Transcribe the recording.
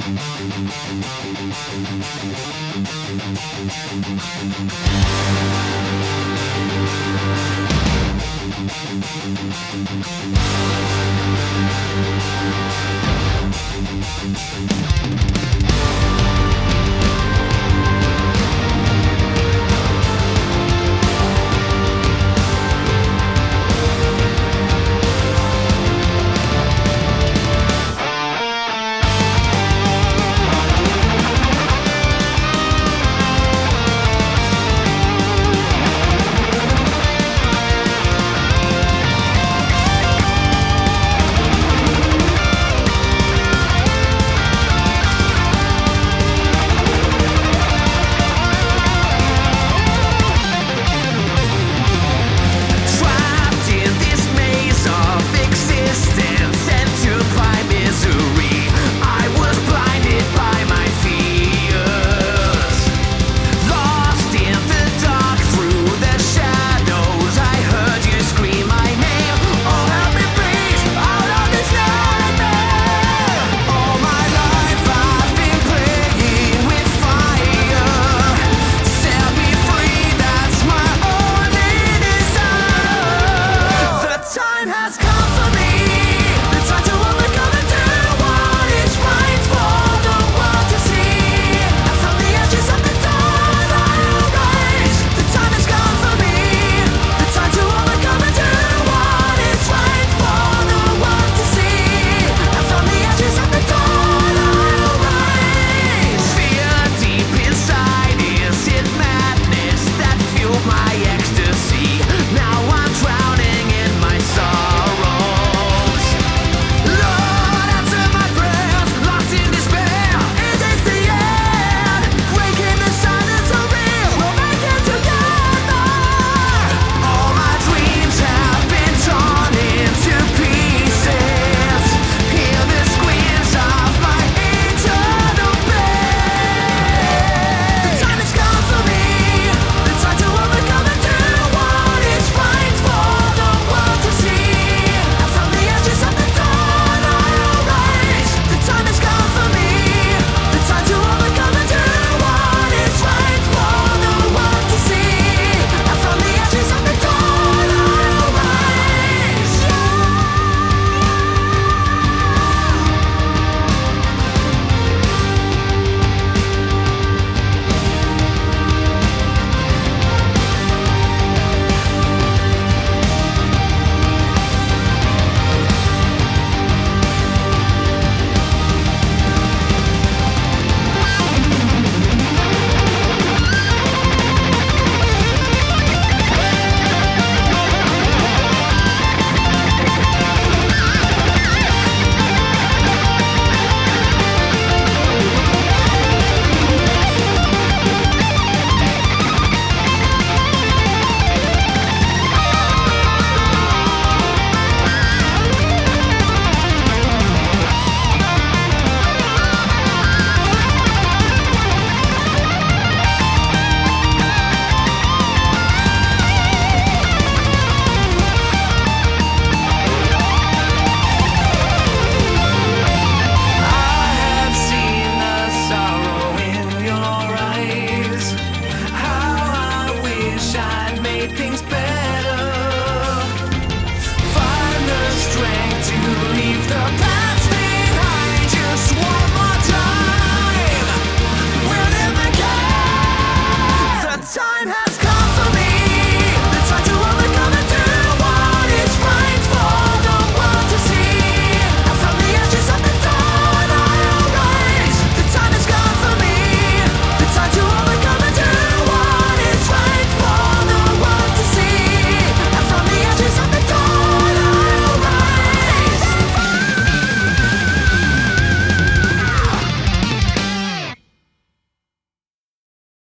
Thank Ecstasy. see